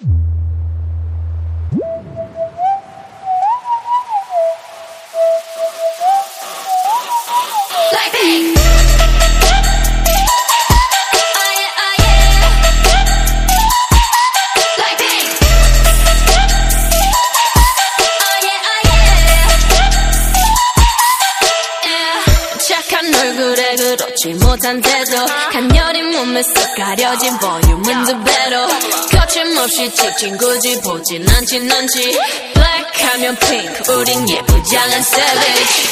you 렇지 못한 태도 간녀린 몸에 쓱 가려진 볼륨은 두 배로 거침없이 찍힌 굳이 보진 않진 않지. Black 하면 pink 우린 예쁘장한 savage.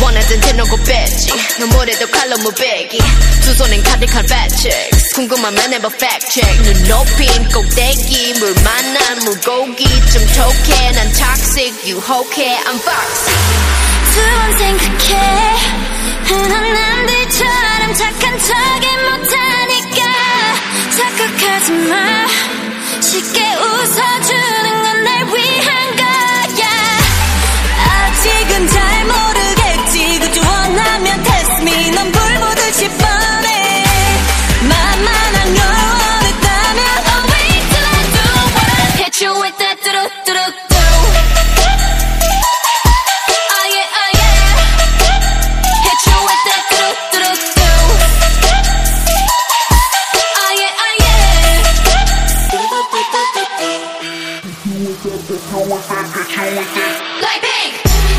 원하던 대놓고 뺐지 너무래도 칼로 무배기. 두 손엔 가득한 checks 궁금하면 해봐 check. 눈 높인 꼭대기 물 만난 물고기. 좀 톡해 난 toxic 유혹해 I'm foxy. 두번 생각해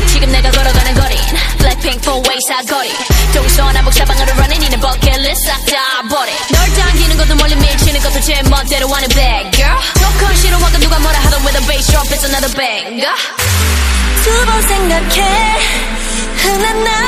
지금 내가 걸어가는 거린 Blackpink four way 사거리 동서남북 사방으로 running 이는 버킷리스트 싹다 버려 널 당기는 것도 멀리 밀치는 것도 제 멋대로 하는 bad girl 조건 싫어하고 누가 뭐라 하던 with a bass drop it's another banger 두 번 생각해 흔한 남